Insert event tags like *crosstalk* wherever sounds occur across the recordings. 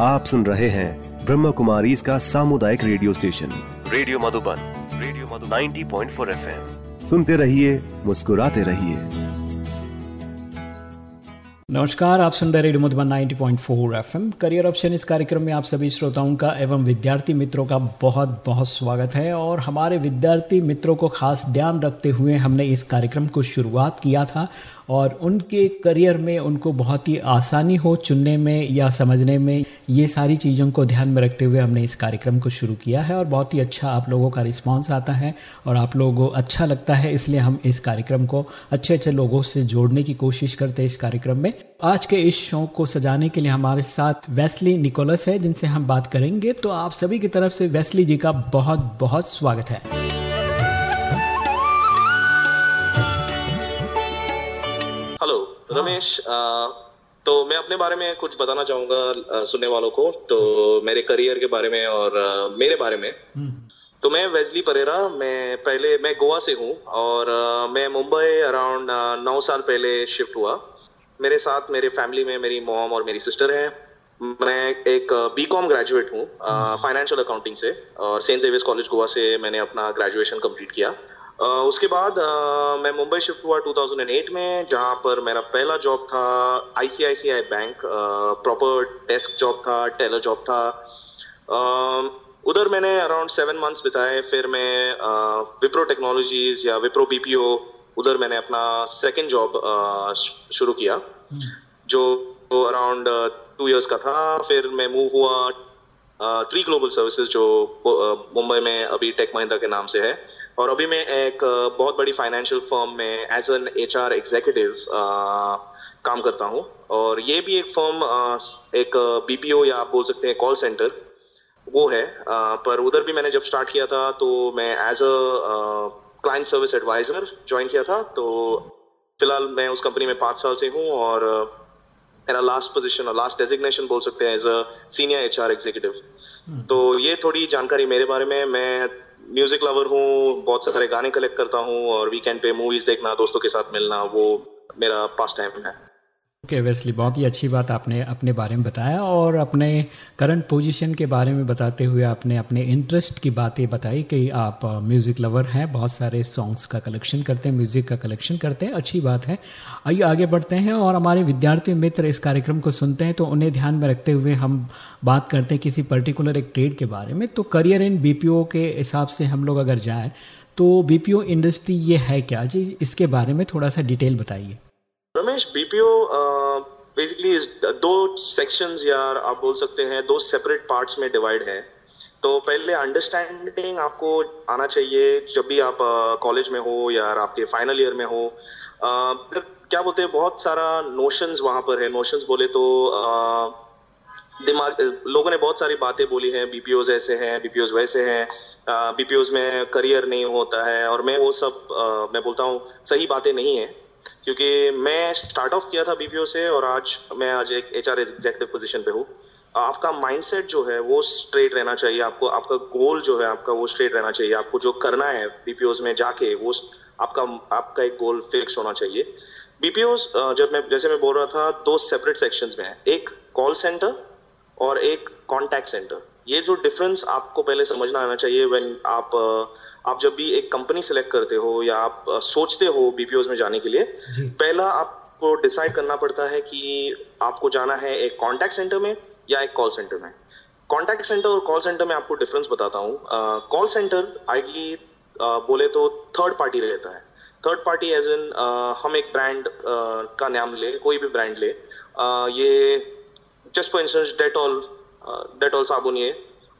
आप सुन रहे हैं ब्रह्म कुमारी इसका सामुदायिक radio station. Radio Madhuban radio Madhuban. 90.4 FM. सुनते रहिए मुस्कुराते रहिए। नमस्कार आप सुन रहे radio Madhuban 90.4 FM. Career option इस कार्यक्रम में आप सभी श्रोताओं का एवं विद्यार्थी मित्रों का बहुत बहुत स्वागत है। और हमारे विद्यार्थी मित्रों को खास ध्यान रखते हुए हमने इस कार्यक्रम को शुरुआत किया था। और उनके करियर में उनको बहुत ही आसानी हो चुनने में या समझने में ये सारी चीज़ों को ध्यान में रखते हुए हमने इस कार्यक्रम को शुरू किया है और बहुत ही अच्छा आप लोगों का रिस्पांस आता है और आप लोगों को अच्छा लगता है, इसलिए हम इस कार्यक्रम को अच्छे अच्छे लोगों से जोड़ने की कोशिश करते हैं इस कार्यक्रम में। आज के इस शो को सजाने के लिए हमारे साथ वेस्ली निकोलस है, जिनसे हम बात करेंगे। तो आप सभी की तरफ़ से वेस्ली जी का बहुत बहुत स्वागत है। रमेश तो मैं अपने बारे में कुछ बताना चाहूँगा सुनने वालों को। तो मेरे करियर के बारे में और मेरे बारे में। हम्म। तो मैं वेजली परेरा मैं पहले मैं गोवा से हूँ और मैं मुंबई अराउंड नौ साल पहले शिफ्ट हुआ। मेरे साथ मेरे फैमिली में मेरी मॉम और मेरी सिस्टर है। मैं एक बी कॉम ग्रेजुएट हूँ फाइनेंशियल अकाउंटिंग से और सेंट जेवियर्स कॉलेज गोवा से मैंने अपना ग्रेजुएशन कंप्लीट किया। उसके बाद मैं मुंबई शिफ्ट हुआ 2008 में, जहाँ पर मेरा पहला जॉब था ICICI bank proper desk job था टेलर जॉब था उधर मैंने अराउंड सेवन मंथ्स बिताए, फिर मैं विप्रो टेक्नोलॉजीज़ या विप्रो बीपीओ उधर मैंने अपना सेकंड जॉब शुरू किया। जो अराउंड टू इयर्स का था फिर मैं मूव हुआ ट्री ग्लोबल सर्विसेज़ जो मुंबई में अभी टेक महिंद्रा के नाम से है और अभी मैं एक बहुत बड़ी फाइनेंशियल फर्म में as an H R executive काम करता हूँ। और ये भी एक फर्म एक बीपीओ या आप बोल सकते हैं कॉल सेंटर वो है। पर उधर भी मैंने जब स्टार्ट किया था तो मैं as a client service adviser join किया था। तो फ़िलहाल मैं उस कंपनी में पाँच साल से हूँ और मेरा लास्ट पोजीशन और लास्ट डेजिग्नेशन बोल सकते हैं as a senior H R executive तो ये थोड़ी जानकारी मेरे बारे में मैं म्यूज़िक लवर हूँ, बहुत सारे गाने कलेक्ट करता हूँ और वीकेंड पे मूवीज़ देखना, दोस्तों के साथ मिलना, वो मेरा पास टाइम है। ओके okay, वेस्ली बहुत ही अच्छी बात आपने अपने बारे में बताया और अपने करंट पोजीशन के बारे में बताते हुए आपने अपने इंटरेस्ट की बातें बताई कि आप म्यूज़िक लवर हैं बहुत सारे सॉन्ग्स का कलेक्शन करते हैं म्यूज़िक का कलेक्शन करते हैं अच्छी बात है। आइए आगे बढ़ते हैं और हमारे विद्यार्थी मित्र इस कार्यक्रम को सुनते हैं तो उन्हें ध्यान में रखते हुए हम बात करते हैं किसी पर्टिकुलर एक ट्रेड के बारे में। तो करियर इन बीपीओ के हिसाब से हम लोग अगर जाएँ तो बीपीओ इंडस्ट्री ये है क्या? जी इसके बारे में थोड़ा सा डिटेल बताइए। रमेश बीपीओ बेसिकली दो सेक्शंस या आप बोल सकते हैं दो सेपरेट पार्ट्स में डिवाइड है। तो पहले अंडरस्टैंडिंग आपको आना चाहिए जब भी आप कॉलेज uh, में हो या आपके फाइनल ईयर में हो। Uh, क्या बोलते हैं बहुत सारा नोशंस वहाँ पर है। नोशंस बोले तो uh, दिमाग लोगों ने बहुत सारी बातें बोली हैं बीपीओज ऐसे हैं बीपीओज वैसे हैं। बीपीओज में करियर नहीं होता है और मैं वो सब मैं बोलता हूँ सही बातें नहीं है। क्योंकि मैं स्टार्ट ऑफ़ किया था बीपीओ से और आज मैं आज एक एच आर एग्जेक्टिव पोजिशन पे हूँ। आपका माइंडसेट जो है वो स्ट्रेट रहना चाहिए। आपको, आपका गोल जो है, आपका वो स्ट्रेट रहना चाहिए। आपको जो करना है बीपीओ में जाके वो आपका आपका एक गोल फिक्स होना चाहिए। बीपीओ जब मैं, जैसे मैं बोल रहा था, दो सेपरेट सेक्शंस में है। एक कॉल सेंटर और एक कॉन्टैक्ट सेंटर ये जो डिफरेंस आपको पहले समझना आना चाहिए व्हेन आप आप जब भी एक कंपनी सेलेक्ट करते हो या आप सोचते हो बीपीओ में जाने के लिए पहला आपको डिसाइड करना पड़ता है कि आपको जाना है एक कॉन्टैक्ट सेंटर में या एक कॉल सेंटर में। कॉन्टैक्ट सेंटर और कॉल सेंटर में आपको डिफरेंस बताता हूँ। कॉल सेंटर आइडली बोले तो थर्ड पार्टी रहता है। थर्ड पार्टी एज इन हम एक ब्रांड uh, का नाम ले कोई भी ब्रांड ले। uh, ये just for instance Dettol Dettol साबुन ये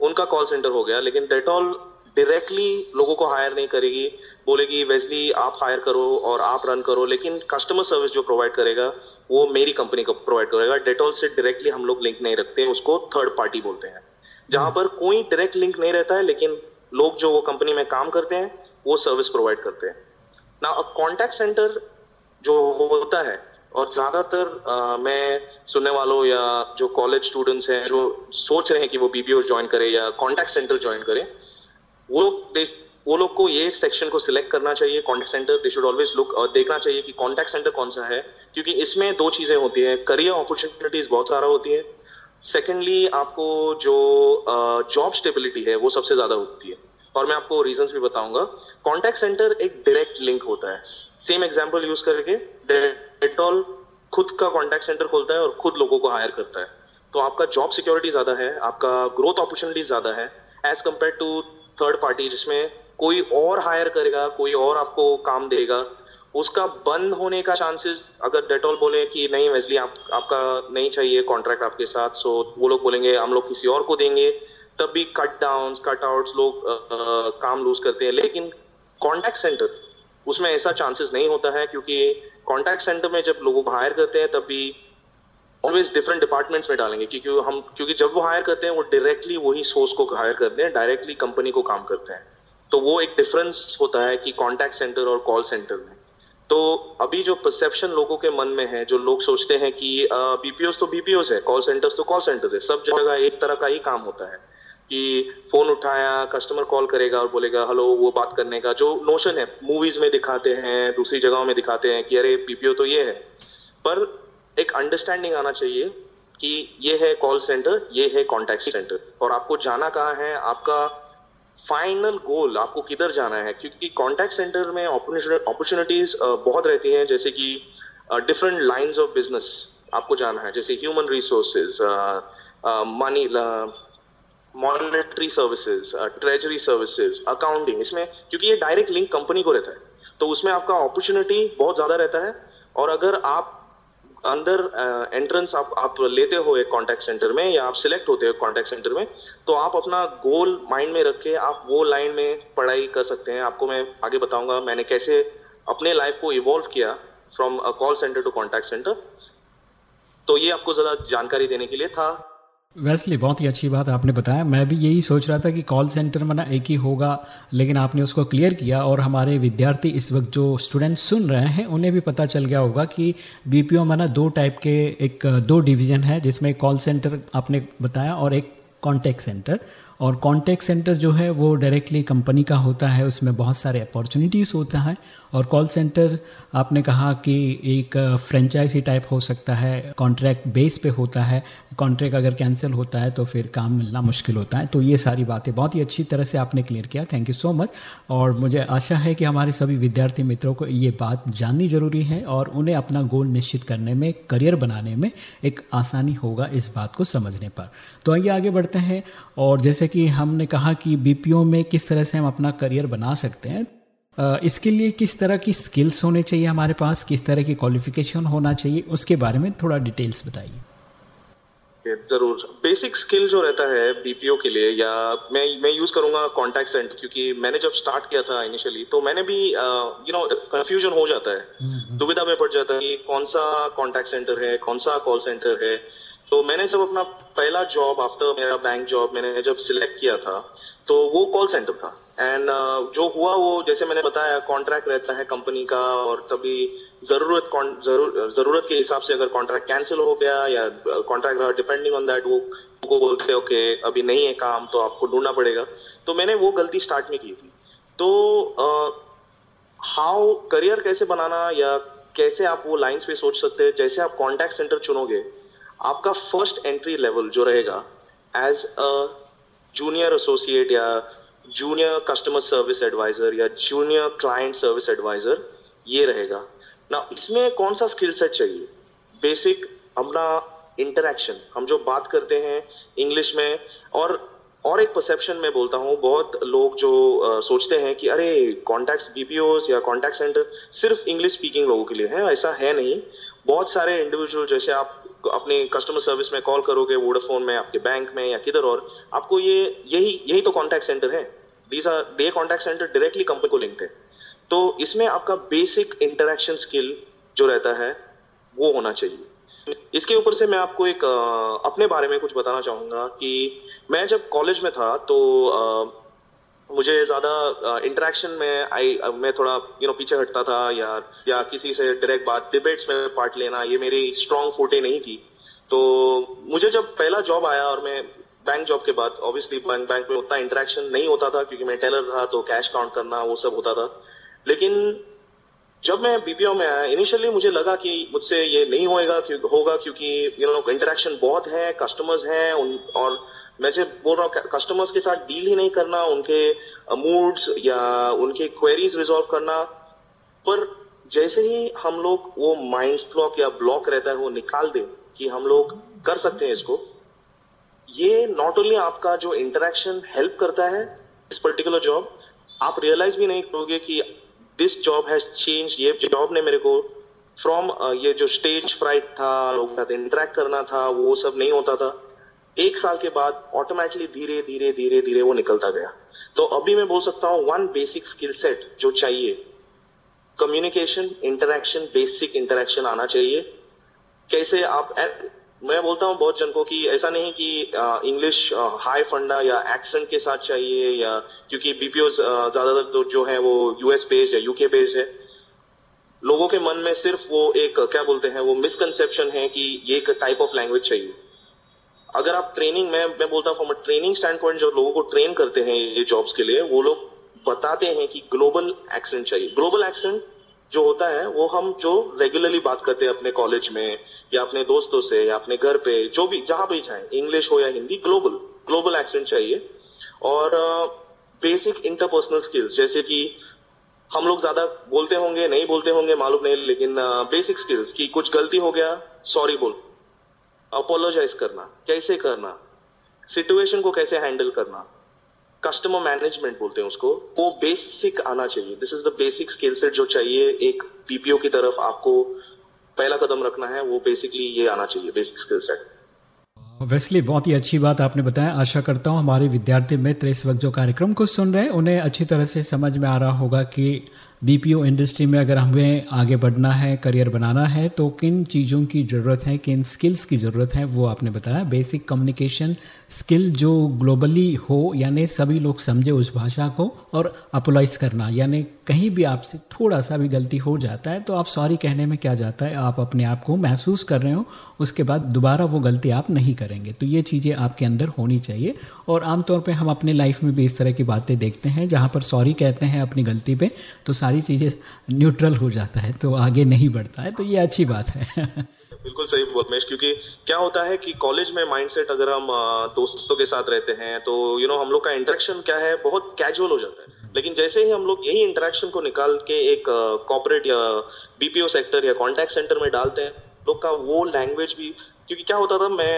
उनका कॉल सेंटर हो गया लेकिन डेटॉल डायरेक्टली लोगों को हायर नहीं करेगी। बोलेगी वेजली आप हायर करो और आप रन करो, लेकिन कस्टमर सर्विस जो प्रोवाइड करेगा, वो मेरी कंपनी को प्रोवाइड करेगा। डेटॉल से डायरेक्टली हम लोग लिंक नहीं रखते उसको थर्ड पार्टी बोलते हैं। जहाँ पर कोई डायरेक्ट लिंक नहीं रहता है, लेकिन लोग जो वो कंपनी में काम करते हैं, वो सर्विस प्रोवाइड करते हैं। ना अब कॉन्टैक्ट सेंटर जो होता है, और ज़्यादातर मैं सुनने वालों या जो कॉलेज स्टूडेंट्स हैं, जो सोच रहे हैं कि वो बीबीओ ज्वाइन करे या कॉन्टैक्ट सेंटर ज्वाइन करें वो लोग वो लोग को ये सेक्शन को सिलेक्ट करना चाहिए contact centre they should always look और देखना चाहिए कि कॉन्टैक्ट सेंटर कौन सा है, क्योंकि इसमें दो चीज़ें होती है करियर अपॉर्चुनिटीज़ बहुत सारा होती है सेकेंडली आपको जो जॉब स्टेबिलिटी है, वो सबसे ज़्यादा होती है। और मैं आपको रीजंस भी बताऊँगा। कॉन्टैक्ट सेंटर एक डायरेक्ट लिंक होता है। सेम एग्ज़ाम्पल यूज़ करके डेटॉल खुद का कॉन्टैक्ट सेंटर खोलता है और खुद लोगों को हायर करता है। तो आपका जॉब सिक्योरिटी ज़्यादा है, आपका ग्रोथ अपॉर्चुनिटी ज़्यादा है as compare to third party जिसमें कोई और हायर करेगा कोई और आपको काम देगा उसका बंद होने का चांसेस अगर डेटॉल बोले कि नहीं वेस्ली आप आपका नहीं चाहिए कॉन्ट्रैक्ट आपके साथ सो वो लोग बोलेंगे हम लोग किसी और को देंगे तब भी कट डाउन कट आउट लोग आ, काम लूज करते हैं। लेकिन कॉन्टैक्ट सेंटर उसमें ऐसा चांसेस नहीं होता है क्योंकि कॉन्टैक्ट सेंटर में जब लोगों को हायर करते हैं तब भी ऑलवेज डिफरेंट डिपार्टमेंट्स में डालेंगे, क्योंकि हम, क्योंकि जब वो हायर करते हैं, वो डायरेक्टली वही सोर्स को हायर करते हैं डायरेक्टली कंपनी को काम करते हैं। तो वो एक डिफरेंस होता है कि कॉन्टैक्ट सेंटर और कॉल सेंटर में। तो अभी जो परसेप्शन लोगों के मन में है, जो लोग सोचते हैं कि बीपीओस तो बीपीओस है कॉल सेंटर्स तो कॉल सेंटर्स है, सब जगह एक तरह का ही काम होता है कि फ़ोन उठाया कस्टमर कॉल करेगा और बोलेगा, हेलो, वो बात करने का। जो नोशन है मूवीज़ में दिखाते हैं, दूसरी जगहों में दिखाते हैं कि, अरे बीपीओ तो ये है। पर एक अंडरस्टैंडिंग आना चाहिए कि ये है कॉल सेंटर ये है कॉन्टैक्ट सेंटर और आपको जाना कहाँ है, आपका फाइनल गोल आपको किधर जाना है? क्योंकि कॉन्टैक्ट सेंटर में अपॉर्चुनिटीज़ बहुत रहती हैं, जैसे कि डिफरेंट लाइंस ऑफ़ बिज़नेस आपको जाना है, जैसे human resources money monetary services treasury services accounting इसमें क्योंकि ये डायरेक्ट लिंक कंपनी को रहता है तो उसमें आपका अपॉर्चुनिटी बहुत ज़्यादा रहता है। और अगर आप अंदर एंट्रेंस आप आप लेते हो एक कॉन्टैक्ट सेंटर में या आप सिलेक्ट होते हो कॉन्टैक्ट सेंटर में तो आप अपना गोल माइंड में रख के आप वो लाइन में पढ़ाई कर सकते हैं। आपको मैं आगे बताऊँगा मैंने कैसे अपने लाइफ को इवॉल्व किया from call centre to contact centre तो ये आपको ज़्यादा जानकारी देने के लिए था। वैसली बहुत ही अच्छी बात आपने बताया। मैं भी यही सोच रहा था कि कॉल सेंटर मना एक ही होगा, लेकिन आपने उसको क्लियर किया और हमारे विद्यार्थी इस वक्त जो स्टूडेंट्स सुन रहे हैं, उन्हें भी पता चल गया होगा कि बीपीओ मना दो टाइप के एक, दो डिवीज़न है, जिसमें कॉल सेंटर आपने बताया और एक कॉन्टैक्ट सेंटर और कॉन्टैक्ट सेंटर जो है, वो डायरेक्टली कंपनी का होता है, उसमें बहुत सारे अपॉर्चुनिटीज़ होता है और कॉल सेंटर आपने कहा कि एक फ्रेंचाइजी टाइप हो सकता है कॉन्ट्रैक्ट बेस पे होता है कॉन्ट्रैक्ट अगर कैंसिल होता है तो फिर काम मिलना मुश्किल होता है। तो ये सारी बातें, बहुत ही अच्छी तरह से आपने क्लियर किया थैंक यू सो मच और मुझे आशा है कि हमारे सभी विद्यार्थी मित्रों को ये बात जाननी ज़रूरी है और उन्हें अपना गोल निश्चित करने में करियर बनाने में एक आसानी होगा इस बात को समझने पर। तो आइए आगे बढ़ते हैं और जैसे कि हमने कहा कि बीपीओ में किस तरह से हम अपना करियर बना सकते हैं इसके लिए किस तरह की स्किल्स होने चाहिए हमारे पास? किस तरह की क्वालिफिकेशन होना चाहिए? उसके बारे में थोड़ा डिटेल्स बताइए। ज़रूर। बेसिक स्किल जो रहता है बीपीओ के लिए या मैं मैं यूज़ करूँगा कॉन्टैक्ट सेंटर क्योंकि मैंने जब स्टार्ट किया था इनिशियली तो मैंने भी यू नो कंफ्यूजन हो जाता है। हम्म। दुविधा में पड़ जाता है कि कौन सा कॉन्टैक्ट सेंटर है कौन सा कॉल सेंटर है। तो मैंने जब अपना पहला जॉब आफ्टर मेरा बैंक जॉब मैंने जब सिलेक्ट किया था तो वो कॉल सेंटर था। एंड uh, जो हुआ वो जैसे मैंने बताया कॉन्ट्रैक्ट रहता है कंपनी का और तभी ज़रूरत ज़रूर, ज़रूरत के हिसाब से अगर कॉन्ट्रैक्ट कैंसिल हो गया या कॉन्ट्रैक्ट डिपेंडिंग ऑन दैट वो को बोलते ओके अभी नहीं है काम तो आपको ढूंढना पड़ेगा. तो मैंने वो गलती स्टार्ट में की थी। तो हाउ uh, करियर कैसे बनाना या कैसे आप वो लाइंस पे सोच सकते हैं? जैसे आप कॉन्टैक्ट सेंटर चुनोगे आपका फ़र्स्ट एंट्री लेवल जो रहेगा एज अ जूनियर एसोसिएट या जूनियर कस्टमर सर्विस एडवाइजर या जूनियर क्लाइंट सर्विस एडवाइजर ये रहेगा। ना इसमें कौन सा स्किल सेट चाहिए? बेसिक अपना इंटरेक्शन हम जो बात करते हैं इंग्लिश में और और एक परसेप्शन में बोलता हूँ बहुत लोग जो आ, सोचते हैं कि अरे कॉन्टैक्ट बीपीओ या कॉन्टैक्ट सेंटर सिर्फ़ इंग्लिश स्पीकिंग लोगों के लिए है ऐसा है नहीं। बहुत सारे इंडिविजुअल जैसे आप अपने कस्टमर सर्विस में कॉल करोगे वोडाफोन में आपके बैंक में या किधर और आपको ये यही यही तो कॉन्टैक्ट सेंटर है। These are they contact centre directly company को लिंक्ड है। तो इसमें आपका बेसिक इंटरेक्शन स्किल जो रहता है वो होना चाहिए। इसके ऊपर से मैं आपको एक अपने बारे में कुछ बताना चाहूँगा कि मैं जब कॉलेज में था तो मुझे ज़्यादा इंटरेक्शन में आई मैं थोड़ा यू you नो know, पीछे हटता था या या किसी से डायरेक्ट बात डिबेट्स में पार्ट लेना ये मेरी स्ट्रॉन्ग फोटे नहीं थी। तो मुझे जब पहला जॉब आया और मैं बैंक जॉब के बाद ऑब्वियसली बैंक बैंक में उतना इंटरेक्शन नहीं होता था क्योंकि मैं टेलर था तो कैश काउंट करना वो सब होता था। लेकिन जब मैं बीपीओ में आया इनिशियली मुझे लगा कि मुझसे ये नहीं होएगा क्यों, होगा क्योंकि यू नो इंटरेक्शन बहुत है कस्टमर्स हैं और मैं जब बोल रहा हूँ कस्टमर्स के साथ डील ही नहीं करना उनके मूड्स या उनके क्वेरीज रिजॉल्व करना पर जैसे ही हम लोग वो माइंड ब्लॉक या ब्लॉक रहता है वो निकाल दे कि हम लोग कर सकते हैं इसको ये नॉट ओनली आपका जो इंटरेक्शन हेल्प करता है इस पर्टिकुलर जॉब आप रियलाइज़ भी नहीं करोगे कि दिस जॉब हैज़ चेंज ये जॉब ने मेरे को फ्रॉम ये जो स्टेज फ्राइट था, लोग साथ इंटरेक्ट करना था, वो सब नहीं होता था। एक साल के बाद ऑटोमेटिकली धीरे धीरे धीरे धीरे वो निकलता गया। तो अभी मैं बोल सकता हूँ वन बेसिक स्किल सेट जो चाहिए कम्युनिकेशन इंटरेक्शन बेसिक इंटरेक्शन आना चाहिए। कैसे आप मैं बोलता हूँ बहुत जन को कि ऐसा नहीं कि इंग्लिश हाई फंडा या एक्सेंट के साथ चाहिए या, क्योंकि बीपीओ ज़्यादातर तो जो है वो यूएस बेस्ड या यूके बेस्ड है। लोगों के मन में सिर्फ़ वो एक, क्या बोलते हैं, वो मिसकंसेप्शन है कि ये एक टाइप ऑफ़ लैंग्वेज चाहिए। अगर आप ट्रेनिंग में, मैं बोलता हूँ ट्रेनिंग स्टैंड पॉइंट जो लोगों को ट्रेन करते हैं ये जॉब्स के लिए, वो लोग बताते हैं कि ग्लोबल एक्सेंट चाहिए। ग्लोबल एक्सेंट जो होता है, वो हम जो रेगुलरली बात करते हैं अपने कॉलेज में, या अपने दोस्तों से, या अपने घर पे, जो भी, जहाँ भी जाए इंग्लिश हो या हिंदी ग्लोबल ग्लोबल एक्सेंट चाहिए। और बेसिक इंटरपर्सनल स्किल्स जैसे कि हम लोग ज़्यादा बोलते होंगे, नहीं बोलते होंगे, मालूम नहीं, लेकिन बेसिक स्किल्स की कुछ गलती हो गया सॉरी बोल। अपोलोजाइज करना, कैसे करना? सिचुएशन को कैसे हैंडल करना? कस्टमर मैनेजमेंट बोलते हैं उसको, वो बेसिक आना चाहिए। This is the basic skill set जो चाहिए एक पीपीओ की तरफ़ आपको पहला कदम रखना है, वो बेसिकली ये आना चाहिए बेसिक स्किल सेट वैसली बहुत ही अच्छी बात आपने बताया। आशा करता हूँ हमारे विद्यार्थी मित्र इस वक्त जो कार्यक्रम को सुन रहे हैं, उन्हें अच्छी तरह से समझ में आ रहा होगा कि बीपीओ इंडस्ट्री में अगर हमें आगे बढ़ना है करियर बनाना है तो किन चीज़ों की ज़रूरत है, किन स्किल्स की ज़रूरत है, वो आपने बताया। बेसिक कम्युनिकेशन स्किल जो ग्लोबली हो, यानी सभी लोग समझे उस भाषा को और अपोलाइज करना। यानी कहीं भी आपसे थोड़ा सा भी गलती हो जाता है तो आप सॉरी कहने में क्या जाता है? आप अपने आप को महसूस कर रहे हो, उसके बाद दोबारा वो गलती आप नहीं करेंगे। तो ये चीज़ें आपके अंदर होनी चाहिए। और आमतौर पर हम अपने लाइफ में भी इस तरह की बातें देखते हैं, जहाँ पर सॉरी कहते हैं अपनी गलती पर तो सारी चीज़ें न्यूट्रल हो जाता है तो आगे नहीं बढ़ता है तो ये अच्छी बात है। *laughs* बिल्कुल सही रमेश क्योंकि क्या होता है कि कॉलेज में माइंडसेट अगर हम दोस्तों के साथ रहते हैं तो यू you नो know, हम लोग का इंटरेक्शन क्या है बहुत कैजुअल हो जाता है लेकिन जैसे ही हम लोग यही इंटरेक्शन को निकाल के एक कॉपरेट या बीपीओ सेक्टर या कॉन्टैक्ट सेंटर में डालते हैं लोग का वो लैंग्वेज भी क्योंकि क्या होता था मैं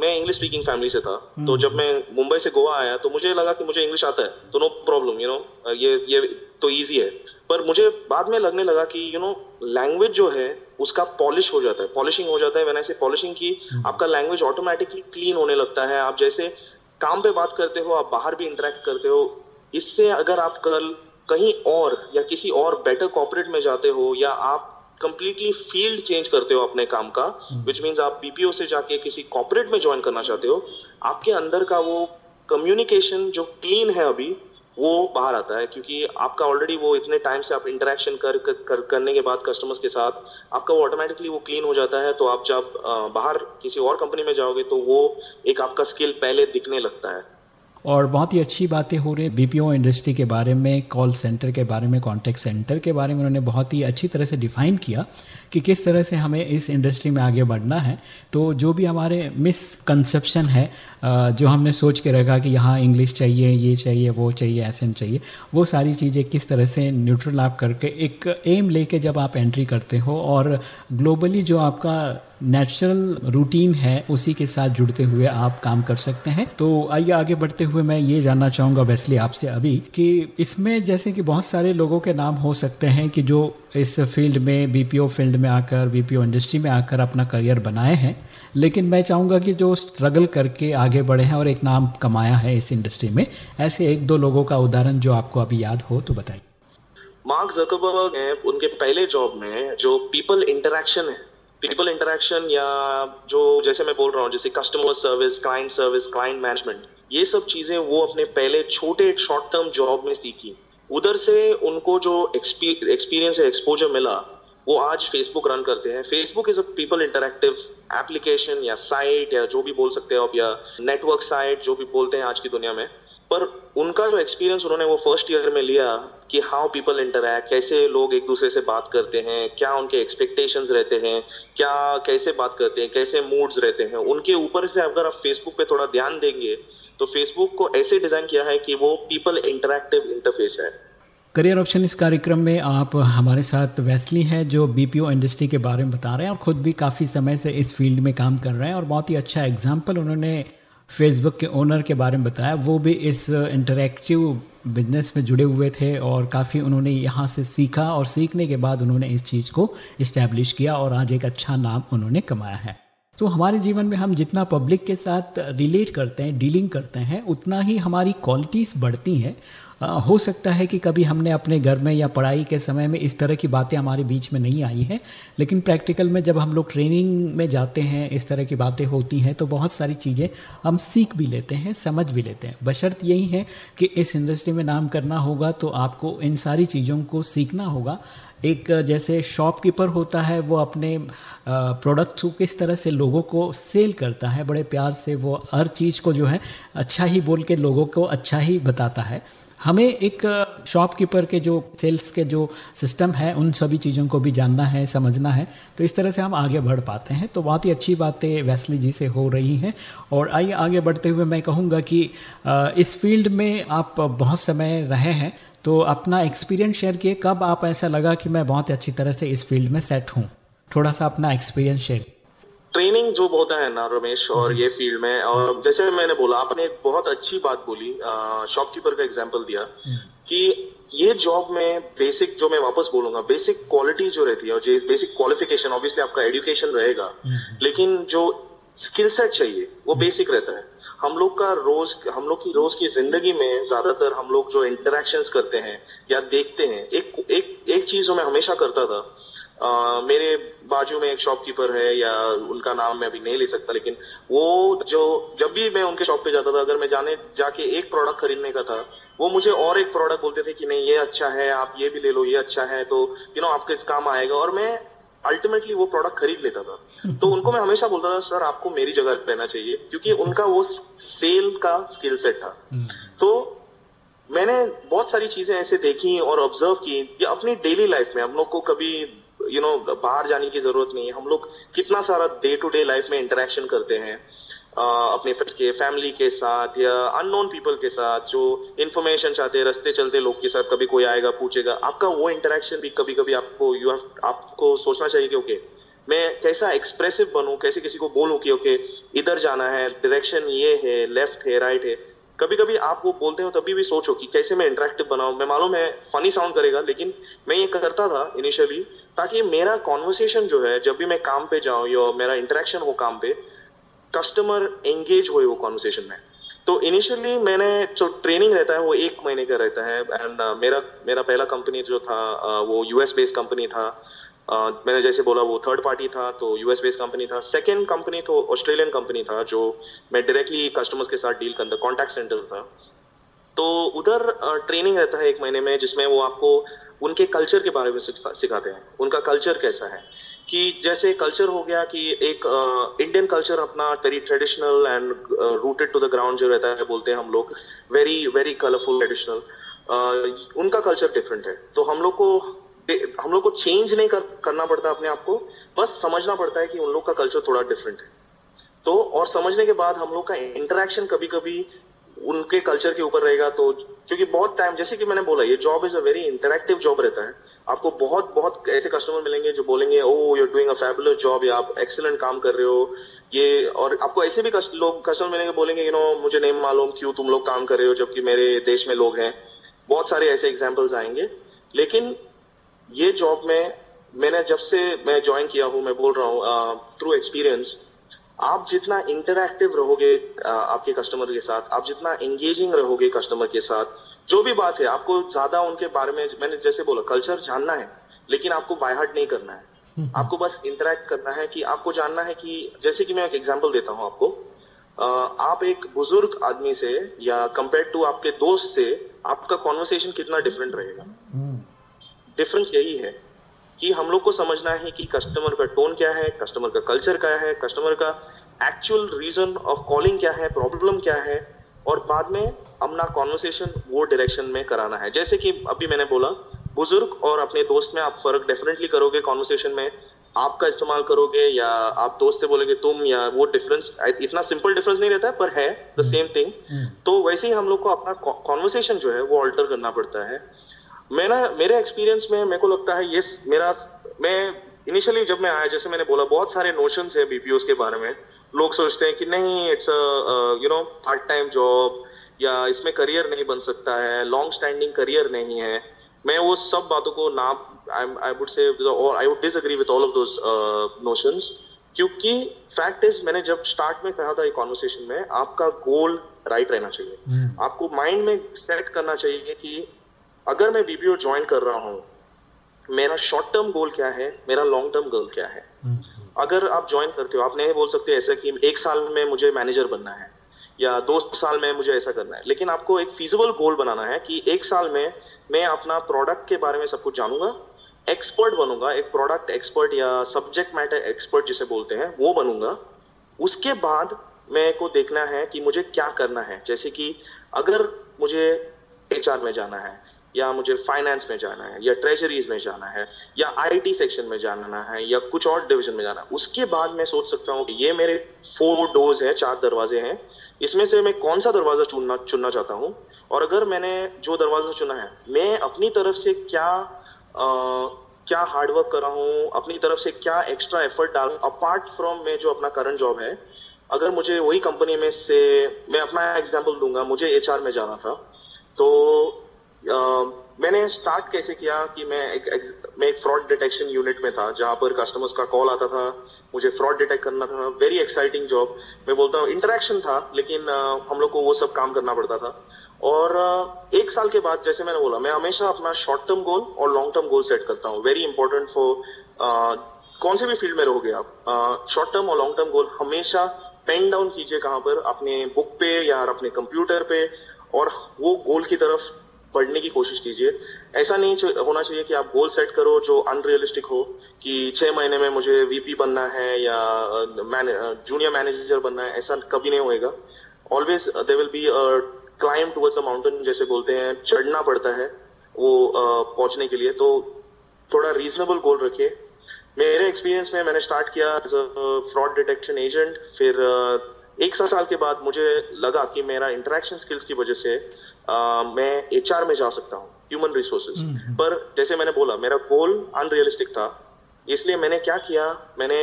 मैं इंग्लिश स्पीकिंग फैमिली से था तो हम्म। जब मैं मुंबई से गोवा आया तो मुझे लगा कि मुझे इंग्लिश आता है तो नो प्रॉब्लम यू नो ये ये तो ईजी है पर मुझे बाद में लगने लगा कि यू नो लैंग्वेज जो है उसका पॉलिश हो जाता है पॉलिशिंग हो जाता है वैन ऐसे पॉलिशिंग की हम्म। आपका लैंग्वेज ऑटोमेटिकली क्लीन होने लगता है आप जैसे काम पे बात करते हो आप बाहर भी इंटरेक्ट करते हो इससे अगर आप कल कहीं और या किसी और बेटर कॉपरेट में जाते हो या आप कंप्लीटली फ़ील्ड चेंज करते हो अपने काम का विच हम्म। मीन्स आप बीपीओ से जाके किसी कॉपरेट में ज्वाइन करना चाहते हो आपके अंदर का वो कम्युनिकेशन जो क्लीन है अभी वो बाहर आता है क्योंकि आपका ऑलरेडी वो इतने टाइम से आप इंटरेक्शन कर, कर करने के बाद कस्टमर्स के साथ आपका वो ऑटोमेटिकली वो क्लीन हो जाता है तो आप जब बाहर किसी और कंपनी में जाओगे तो वो एक आपका स्किल पहले दिखने लगता है। और बहुत ही अच्छी बातें हो रही है बीपीओ इंडस्ट्री के बारे में कॉल सेंटर के बारे में कॉन्टैक्ट सेंटर के बारे में उन्होंने बहुत ही अच्छी तरह से डिफाइन किया। कि किस तरह से हमें इस इंडस्ट्री में आगे बढ़ना है। तो जो भी हमारे मिसकंसेप्शन है जो हमने सोच के रखा कि यहाँ इंग्लिश चाहिए, ये चाहिए, वो चाहिए ऐसे चाहिए, वो सारी चीज़ें किस तरह से न्यूट्रल आप करके एक एम लेके जब आप एंट्री करते हो और ग्लोबली जो आपका नेचुरल रूटीन है, उसी के साथ जुड़ते हुए आप काम कर सकते हैं। तो आइए आगे बढ़ते हुए मैं ये जानना चाहूँगा वैसली आपसे अभी कि इसमें जैसे कि बहुत सारे लोगों के नाम हो सकते हैं कि जो इस फ़ील्ड में बीपीओ फ़ील्ड में आकर बीपीओ इंडस्ट्री में आकर अपना करियर बनाए हैं, लेकिन मैं चाहूँगा कि जो स्ट्रगल करके आगे बढ़े हैं और एक नाम कमाया है इस इंडस्ट्री में, ऐसे एक दो लोगों का उदाहरण जो आपको अभी याद हो तो बताइए। मार्क जकरबर्ग हैं, उनके पहले जॉब में जो पीपल इंटरेक्शन है पीपल इंटरेक्शन या जो जैसे मैं बोल रहा हूँ, जैसे customer service client service client management ये सब चीज़ें वो अपने पहले छोटे शॉर्ट टर्म जॉब में सीखी। उधर से उनको जो एक्सपीरियंस एक्सपोजर मिला वो आज फेसबुक रन करते हैं। Facebook is a people interactive application या साइट या जो भी बोल सकते हो आप, या नेटवर्क साइट जो भी बोलते हैं आज की दुनिया में। पर उनका जो एक्सपीरियंस उन्होंने वो फ़र्स्ट ईयर में लिया कि हाउ पीपल इंटरैक्ट कैसे लोग एक दूसरे से बात करते हैं, क्या उनके एक्सपेक्टेशंस रहते हैं, क्या, कैसे बात करते हैं, कैसे मूड्स रहते हैं। उनके ऊपर से अगर आप फेसबुक पे थोड़ा ध्यान देंगे तो फेसबुक को ऐसे डिज़ाइन किया है कि वो पीपल इंटरैक्टिव इंटरफेस है। करियर ऑप्शन इस कार्यक्रम में आप हमारे साथ वैसली हैं, जो बीपीओ इंडस्ट्री के बारे में बता रहे हैं और ख़ुद भी काफ़ी समय से इस फ़ील्ड में काम कर रहे हैं और बहुत ही अच्छा एग्ज़ाम्पल उन्होंने फेसबुक के ओनर के बारे में बताया। वो भी इस इंटरेक्टिव बिज़नेस में जुड़े हुए थे और काफ़ी उन्होंने यहाँ से सीखा और सीखने के बाद उन्होंने इस चीज़ को इस्टेब्लिश किया और आज एक अच्छा नाम उन्होंने कमाया है। तो हमारे जीवन में हम जितना पब्लिक के साथ रिलेट करते हैं डीलिंग करते हैं, उतना ही हमारी क्वालिटीज़ बढ़ती हैं। हो सकता है कि कभी हमने अपने घर में या पढ़ाई के समय में इस तरह की बातें हमारे बीच में नहीं आई हैं, लेकिन प्रैक्टिकल में जब हम लोग ट्रेनिंग में जाते हैं, इस तरह की बातें होती हैं तो बहुत सारी चीज़ें हम सीख भी लेते हैं, समझ भी लेते हैं। बशर्त यही है कि इस इंडस्ट्री में नाम करना होगा तो आपको इन सारी चीज़ों को सीखना होगा। एक जैसे शॉपकीपर होता है, वो अपने प्रोडक्ट्स को किस तरह से लोगों को सेल करता है, बड़े प्यार से वो हर चीज़ को जो है अच्छा ही बोल के लोगों को अच्छा ही बताता है। हमें एक शॉपकीपर के जो सेल्स के जो सिस्टम है, उन सभी चीज़ों को भी जानना है, समझना है। तो इस तरह से हम आगे बढ़ पाते हैं। तो बहुत ही अच्छी बातें वैसली जी से हो रही हैं। और आइए, आगे बढ़ते हुए मैं कहूँगा कि इस फ़ील्ड में आप बहुत समय रहे हैं। तो अपना एक्सपीरियंस शेयर किए। कब आप ऐसा लगा कि मैं बहुत अच्छी तरह से इस फ़ील्ड में सेट हूँ? थोड़ा सा अपना एक्सपीरियंस शेयर ट्रेनिंग जो होता है ना रमेश और ये फ़ील्ड में और जैसे मैंने बोला आपने एक बहुत अच्छी बात बोली शॉपकीपर का एग्ज़ाम्पल दिया। कि ये जॉब में बेसिक जो मैं वापस बोलूँगा बेसिक क्वालिटी जो रहती है और जो बेसिक क्वालिफिकेशन ऑब्वियसली आपका एडुकेशन रहेगा। लेकिन जो स्किल सेट चाहिए वो बेसिक। रहता है हम लोग का रोज हम लोग की रोज की ज़िंदगी में ज़्यादातर हम लोग जो इंटरेक्शंस करते हैं या देखते हैं एक एक एक चीज़ जो मैं हमेशा करता था मेरे बाजू में एक शॉपकीपर है या उनका नाम मैं अभी नहीं ले सकता लेकिन वो जो जब भी मैं उनके शॉप पे जाता था अगर मैं जाने जाके एक प्रोडक्ट खरीदने का था वो मुझे और एक प्रोडक्ट बोलते थे कि नहीं ये अच्छा है आप ये भी ले लो ये अच्छा है तो यू नो आपके इस काम आएगा। और मैं अल्टीमेटली वो प्रोडक्ट खरीद लेता था। तो उनको मैं हमेशा बोलता था सर आपको मेरी जगह रहना चाहिए। क्योंकि उनका वो सेल का स्किल सेट था। हम्म। तो मैंने बहुत सारी चीज़ें ऐसे देखी और ऑब्ज़र्व की कि अपनी डेली लाइफ में हम लोग को कभी यू नो बाहर जाने की ज़रूरत नहीं है। हम लोग कितना सारा डे टू डे लाइफ में इंटरेक्शन करते हैं अपने फ्रेंड्स के फैमिली के साथ या अननोन पीपल के साथ जो इन्फॉर्मेशन चाहते हैं, रस्ते चलते लोग के साथ कभी कोई आएगा, पूछेगा, आपका वो इंटरेक्शन भी कभी कभी आपको यू हैव आपको सोचना चाहिए कि ओके मैं कैसा एक्सप्रेसिव बनूं, कैसे किसी को बोलूँ कि ओके इधर जाना है डायरेक्शन ये है लेफ़्ट है राइट है। कभी कभी आप वो बोलते हो, तभी भी सोचो कि कैसे मैं इंटरेक्टिव बनाऊँ। मैं मालूम है फनी साउंड करेगा, लेकिन मैं ये करता था इनिशियली ताकि मेरा कॉन्वर्सेशन जो है जब भी मैं काम पे जाऊँ या मेरा इंटरेक्शन हो काम पे कस्टमर एंगेज हो वो कॉन्वर्सेशन में। तो इनिशियली मैंने जो ट्रेनिंग रहता है वो एक महीने का रहता है। एंड uh, मेरा मेरा पहला कंपनी जो था uh, वो यूएस बेस्ड कंपनी था। Uh, मैंने जैसे बोला वो थर्ड पार्टी था तो यूएस बेस्ड कंपनी था। सेकेंड कंपनी तो ऑस्ट्रेलियन कंपनी था जो मैं डायरेक्टली कस्टमर्स के साथ डील करता कॉन्टैक्ट सेंटर था। तो उधर ट्रेनिंग रहता है एक महीने में जिसमें वो आपको उनके कल्चर के बारे में सिखाते हैं। उनका कल्चर कैसा है? कि जैसे कल्चर हो गया कि एक इंडियन कल्चर अपना very traditional and rooted to the ground जो रहता है बोलते हैं हम लोग वेरी वेरी कलरफुल ट्रेडिशनल उनका कल्चर डिफरेंट है। तो हम लोग को हम लोग को चेंज नहीं कर, करना पड़ता अपने आप को बस समझना पड़ता है कि उन लोग का कल्चर थोड़ा डिफरेंट है। तो और समझने के बाद हम लोग का इंटरेक्शन कभी कभी उनके कल्चर के ऊपर रहेगा तो क्योंकि बहुत टाइम जैसे कि मैंने बोला ये job is a very interactive job रहता है। आपको बहुत बहुत ऐसे कस्टमर मिलेंगे जो बोलेंगे ओ you doing a fabulous job या आप एक्सीलेंट काम कर रहे हो। ये और आपको ऐसे भी कस्ट, लोग कस्टमर मिलेंगे बोलेंगे यू नो मुझे नहीं मालूम क्यों तुम लोग काम कर रहे हो जबकि मेरे देश में लोग हैं। बहुत सारे ऐसे एग्जाम्पल्स आएँगे। लेकिन ये जॉब में मैंने जब से मैं ज्वाइन किया हूँ मैं बोल रहा हूँ थ्रू एक्सपीरियंस आप जितना इंटरैक्टिव रहोगे आपके कस्टमर के साथ आप जितना एंगेजिंग रहोगे कस्टमर के साथ जो भी बात है आपको ज़्यादा उनके बारे में मैंने जैसे बोला कल्चर जानना है लेकिन आपको बाय हार्ट नहीं करना है हम्म। आपको बस इंटरेक्ट करना है कि आपको जानना है कि जैसे कि मैं एक एग्ज़ाम्पल देता हूँ आपको आप एक बुज़ुर्ग आदमी से या कंपेयर टू आपके दोस्त से आपका कॉन्वर्सेशन कितना डिफरेंट रहेगा डिफरेंस हम्म। यही है कि हम लोग को समझना है कि कस्टमर का टोन क्या है कस्टमर का कल्चर क्या है कस्टमर का एक्चुअल रीजन ऑफ़ कॉलिंग क्या है प्रॉब्लम क्या है और बाद में अपना कॉन्वर्सेशन वो डायरेक्शन में कराना है। जैसे कि अभी मैंने बोला बुज़ुर्ग और अपने दोस्त में आप फ़र्क डेफिनेटली करोगे कॉन्वर्सेशन में। आपका इस्तेमाल करोगे या आप दोस्त से बोलोगे तुम या वो डिफरेंस इतना सिंपल डिफरेंस नहीं रहता है पर है द सेम थिंग तो वैसे ही हम लोग को अपना कॉन्वर्सेशन जो है वो ऑल्टर करना पड़ता है। मैं ना मेरे एक्सपीरियंस में मेरे को लगता है ये मेरा मैं इनिशियली जब मैं आया जैसे मैंने बोला बहुत सारे नोशन है बीपीओ के बारे में। लोग सोचते हैं कि नहीं it's you know part time job या इसमें करियर नहीं बन सकता है लॉन्ग स्टैंडिंग करियर नहीं है। मैं वो सब बातों को ना आई वुड से और I would disagree with all of those notions क्योंकि फैक्ट इज़ मैंने जब स्टार्ट में कहा था ये कॉन्वर्सेशन में आपका गोल राइट रहना चाहिए। hmm. आपको माइंड में सेट करना चाहिए कि अगर मैं बीबीओ ज्वाइन कर रहा हूँ मेरा शॉर्ट टर्म गोल क्या है? मेरा लॉन्ग टर्म गोल क्या है? hmm. अगर आप ज्वाइन करते हो आप नहीं बोल सकते ऐसा कि एक साल में मुझे मैनेजर बनना है या दो साल में मुझे ऐसा करना है। लेकिन आपको एक फिजिबल गोल बनाना है कि एक साल में मैं अपना प्रोडक्ट के बारे में सब कुछ जानूँगा एक्सपर्ट बनूँगा एक प्रोडक्ट एक्सपर्ट या सब्जेक्ट मैटर एक्सपर्ट जिसे बोलते हैं वो बनूँगा। उसके बाद मेरे को देखना है कि मुझे क्या करना है। जैसे कि अगर मुझे एचआर में जाना है या मुझे फाइनेंस में जाना है या ट्रेजरीज में जाना है या आईटी सेक्शन में जाना है या कुछ और डिवीज़न में जाना है उसके बाद मैं सोच सकता हूँ कि ये मेरे फोर डोर्स है चार दरवाजे हैं। इसमें से मैं कौन सा दरवाज़ा चुनना चुनना चाहता हूँ? और अगर मैंने जो दरवाज़ा चुना है मैं अपनी तरफ़ से क्या आ, क्या हार्डवर्क कर रहा हूँ अपनी तरफ़ से क्या एक्स्ट्रा एफर्ट डाल अपार्ट फ्रॉम मैं जो अपना करंट जॉब है अगर मुझे वही कंपनी में से मैं अपना एग्ज़ाम्पल दूँगा मुझे एचआर में जाना था तो मैंने स्टार्ट कैसे किया कि मैं एक, एक मैं एक फ्रॉड डिटेक्शन यूनिट में था जहाँ पर कस्टमर्स का कॉल आता था मुझे फ्रॉड डिटेक्ट करना था वेरी एक्साइटिंग जॉब मैं बोलता हूँ इंटरेक्शन था लेकिन हम लोग को वो सब काम करना पड़ता था। और एक साल के बाद जैसे मैंने बोला मैं हमेशा अपना शॉर्ट टर्म गोल और लॉन्ग टर्म गोल सेट करता हूँ। वेरी इंपॉर्टेंट फॉर कौन से भी फ़ील्ड में रहोगे आप शॉर्ट टर्म और लॉन्ग टर्म गोल हमेशा पेन डाउन कीजिए कहाँ पर अपने बुक पे या अपने कंप्यूटर पे और वो गोल की तरफ़ पढ़ने की कोशिश कीजिए। ऐसा नहीं होना चाहिए कि आप गोल सेट करो जो अनरियलिस्टिक हो कि छह महीने में मुझे वीपी बनना है या जूनियर मैनेजर बनना है, ऐसा कभी नहीं होएगा। Always they will be climb towards a mountain जैसे बोलते हैं, चढ़ना पड़ता है वो पहुँचने के लिए। तो थोड़ा रीजनेबल गोल रखिए। मेरे एक्सपीरियंस में मैंने स्टार्ट किया as a fraud detection agent फिर एक साल के बाद मुझे लगा कि मेरा इंटरेक्शन स्किल्स की वजह से आ, मैं एचआर में जा सकता हूँ ह्यूमन रिसोर्सेज पर जैसे मैंने बोला मेरा गोल अनरियलिस्टिक था। इसलिए मैंने क्या किया मैंने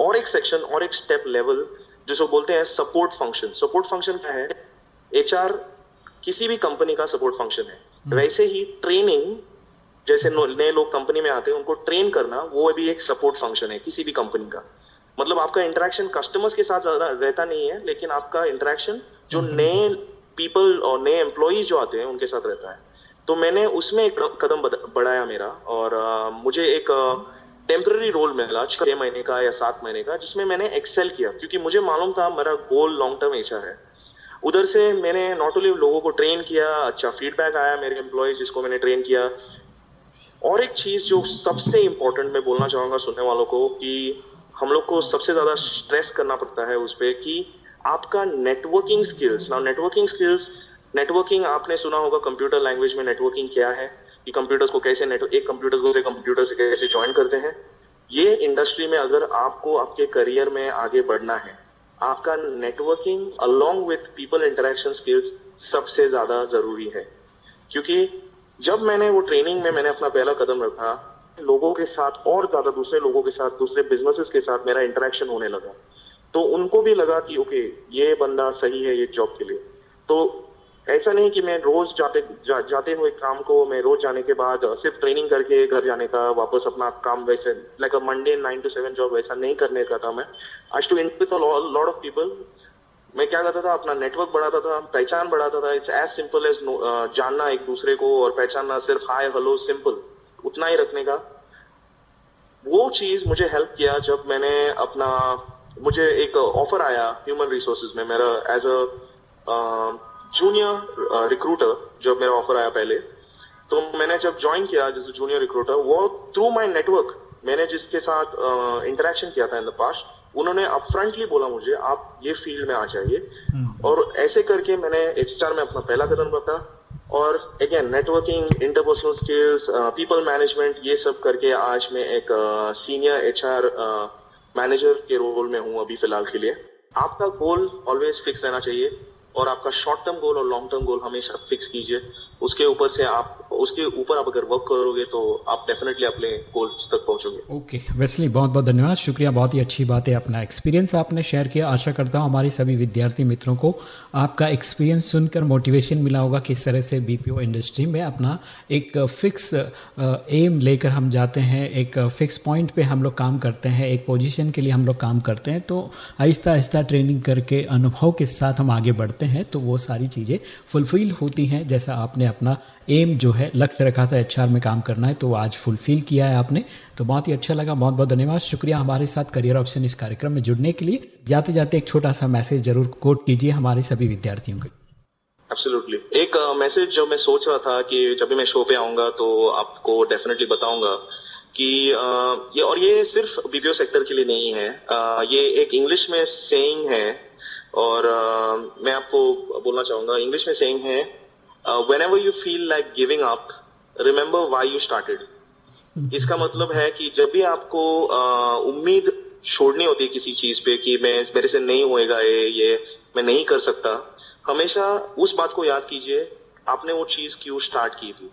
और एक सेक्शन और एक स्टेप लेवल जिसको बोलते हैं सपोर्ट फ़ंक्शन सपोर्ट फ़ंक्शन क्या है? एचआर किसी भी कंपनी का सपोर्ट फ़ंक्शन है। हम्म। वैसे ही ट्रेनिंग जैसे नए लोग कंपनी में आते हैं उनको ट्रेन करना वो भी एक सपोर्ट फ़ंक्शन है किसी भी कंपनी का। मतलब आपका इंटरेक्शन कस्टमर्स के साथ ज़्यादा रहता नहीं है लेकिन आपका इंटरेक्शन जो हम्म। नए पीपल और नए एम्प्लॉयज़ जो आते हैं उनके साथ रहता है। तो मैंने उसमें एक कदम बढ़ाया मेरा और आ, मुझे एक टेम्पररी रोल मिला छह महीने का या सात महीने का जिसमें मैंने एक्सेल किया क्योंकि मुझे मालूम था मेरा गोल लॉन्ग टर्म एचआर है। उधर से मैंने नॉट ओनली लोगों को ट्रेन किया अच्छा फीडबैक आया मेरे एम्प्लॉयज़ जिसको मैंने ट्रेन किया। और एक चीज़ जो सबसे इंपॉर्टेंट मैं बोलना चाहूँगा सुनने वालों को कि हम लोग को सबसे ज़्यादा स्ट्रेस करना पड़ता है उस पर कि आपका नेटवर्किंग स्किल्स ना नेटवर्किंग स्किल्स नेटवर्किंग आपने सुना होगा कंप्यूटर लैंग्वेज में नेटवर्किंग क्या है? कि कंप्यूटर्स को कैसे नेटवर्क एक कंप्यूटर दूसरे कंप्यूटर से कैसे ज्वाइन करते हैं? ये इंडस्ट्री में अगर आपको आपके करियर में आगे बढ़ना है, आपका networking along with people interaction skills सबसे ज़्यादा ज़रूरी है। क्योंकि जब मैंने वो ट्रेनिंग में मैंने अपना पहला कदम रखा लोगों के साथ और ज़्यादा दूसरे लोगों के साथ दूसरे बिजनेसेस के साथ मेरा इंटरेक्शन होने लगा। तो उनको भी लगा कि ओके ये बंदा सही है ये जॉब के लिए। तो ऐसा नहीं कि मैं रोज जाते जा, जाते हुए काम को मैं रोज जाने के बाद सिर्फ़ ट्रेनिंग करके घर जाने का वापस अपना काम वैसे like a Monday nine to seven job वैसा नहीं करने का था मैं। आज टू इंट लॉट ऑफ़ पीपल मैं क्या करता था अपना नेटवर्क बढ़ाता था पहचान बढ़ाता था। इट्स एज सिंपल एज जानना एक दूसरे को और पहचानना सिर्फ़ हाय हेलो सिंपल उतना ही रखने का। वो चीज़ मुझे हेल्प किया जब मैंने अपना मुझे एक ऑफ़र आया ह्यूमन रिसोर्सेज में मेरा एज अ जूनियर रिक्रूटर जब मेरा ऑफ़र आया पहले। तो मैंने जब ज्वाइन किया जैसे जूनियर रिक्रूटर वो थ्रू माय नेटवर्क मैंने जिसके साथ इंटरेक्शन uh, किया था इन द पास्ट उन्होंने अपफ्रंटली बोला मुझे आप ये फ़ील्ड में आ जाइए। हम्म। और ऐसे करके मैंने एचआर में अपना पहला कदम रखा। और again networking interpersonal skills people management ये सब करके आज मैं एक सीनियर एच आर मैनेजर के रोल में हूँ अभी फ़िलहाल के लिए। आपका गोल ऑलवेज फिक्स रहना चाहिए। और आपका शॉर्ट टर्म गोल और लॉन्ग टर्म गोल हमेशा फिक्स कीजिए। उसके ऊपर से आप, उसके ऊपर आप अगर वर्क करोगे तो आप डेफिनेटली अपने गोल्स तक पहुंचोगे। Okay okay. वैसली बहुत बहुत धन्यवाद। शुक्रिया, बहुत ही अच्छी बात है अपना एक्सपीरियंस आपने शेयर किया। आशा करता हूँ हमारे सभी विद्यार्थी मित्रों को आपका एक्सपीरियंस सुनकर मोटिवेशन मिला होगा किस तरह से बीपीओ इंडस्ट्री में अपना एक फिक्स एम लेकर हम जाते हैं, एक फिक्स पॉइंट पे हम लोग काम करते हैं, एक पोजिशन के लिए हम लोग काम करते हैं। तो आहिस्ता आहिस्ता ट्रेनिंग करके, अनुभव के साथ हम आगे बढ़ते हैं तो वो सारी चीज़ें फुलफिल होती हैं। जैसा आपने अपना एम जो है लक्ष्य रखा था एच में काम करना है तो आज फुलफिल किया है आपने। तो बहुत ही अच्छा लगा बहुत बहुत धन्यवाद। शुक्रिया हमारे साथ करियर ऑप्शन इस कार्यक्रम में जुड़ने के लिए। जाते जाते एक छोटा सा मैसेज ज़रूर कोट कीजिए हमारे सभी विद्यार्थियों के। एब्सोल्युटली एक मैसेज uh, जो मैं सोच रहा था कि जब भी मैं शो पे आऊँगा तो आपको डेफिनेटली बताऊँगा कि uh, ये और ये सिर्फ़ बीपीओ सेक्टर के लिए नहीं है। uh, ये एक इंग्लिश में सेइंग है और uh, मैं आपको बोलना चाहूँगा इंग्लिश में सेइंग है whenever you feel like giving up remember why you started इसका मतलब है कि जब भी आपको uh, उम्मीद छोड़नी होती है किसी चीज़ पे कि मैं मेरे से नहीं होएगा ये ये मैं नहीं कर सकता हमेशा उस बात को याद कीजिए आपने वो चीज़ क्यों स्टार्ट की थी?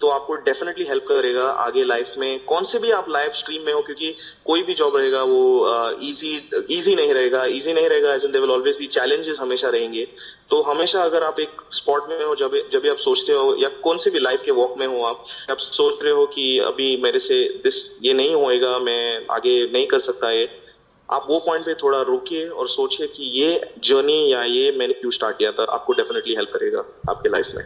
तो आपको डेफिनेटली हेल्प करेगा आगे लाइफ में। कौन से भी आप लाइफ स्ट्रीम में हो, क्योंकि कोई भी जॉब रहेगा, वो इजी इजी नहीं रहेगा। इजी नहीं रहेगा as and they will always भी चैलेंजेस हमेशा रहेंगे। तो हमेशा अगर आप एक स्पॉट में हो, जब जब भी आप सोचते हो, या कौन से भी लाइफ के वॉक में हो आप आप सोच रहे हो कि अभी मेरे से दिस ये नहीं होएगा, मैं आगे नहीं कर सकता ये, आप वो पॉइंट पे थोड़ा रुकिए और सोचिए कि ये जर्नी या ये मैंने क्यों स्टार्ट किया था, आपको डेफिनेटली हेल्प करेगा आपके लाइफ में।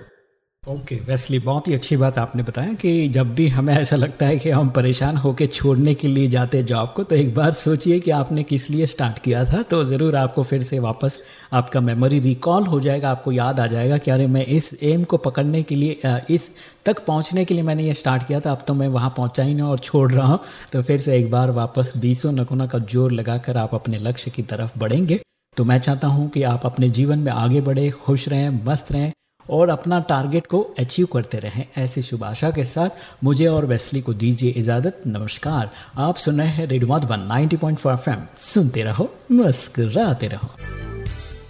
ओके okay, वैसली बहुत ही अच्छी बात आपने बताया कि जब भी हमें ऐसा लगता है कि हम परेशान होकर छोड़ने के लिए जाते जॉब को तो एक बार सोचिए कि आपने किस लिए स्टार्ट किया था तो ज़रूर आपको फिर से वापस आपका मेमोरी रिकॉल हो जाएगा आपको याद आ जाएगा कि अरे मैं इस एम को पकड़ने के लिए इस तक पहुँचने के लिए मैंने ये स्टार्ट किया था अब तो मैं वहाँ पहुँचा ही नहीं और छोड़ रहा हूँ। तो फिर से एक बार वापस बीसों नकुना का ज़ोर लगाकर आप अपने लक्ष्य की तरफ़ बढ़ेंगे। तो मैं चाहता हूँ कि आप अपने जीवन में आगे बढ़े खुश रहें मस्त रहें और अपना टारगेट को अचीव करते रहें। ऐसी शुभ आशा के साथ मुझे और वेस्ली को दीजिए इजाज़त। नमस्कार। आप सुन रहे हैं रेडियो मधुबन 90.4 एफएम सुनते रहो, मुस्कुराते रहो।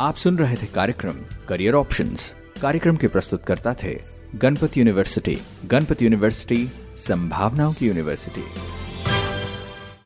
आप सुन रहे थे कार्यक्रम करियर ऑप्शंस कार्यक्रम के प्रस्तुतकर्ता थे गणपति यूनिवर्सिटी गणपति यूनिवर्सिटी संभावनाओं की यूनिवर्सिटी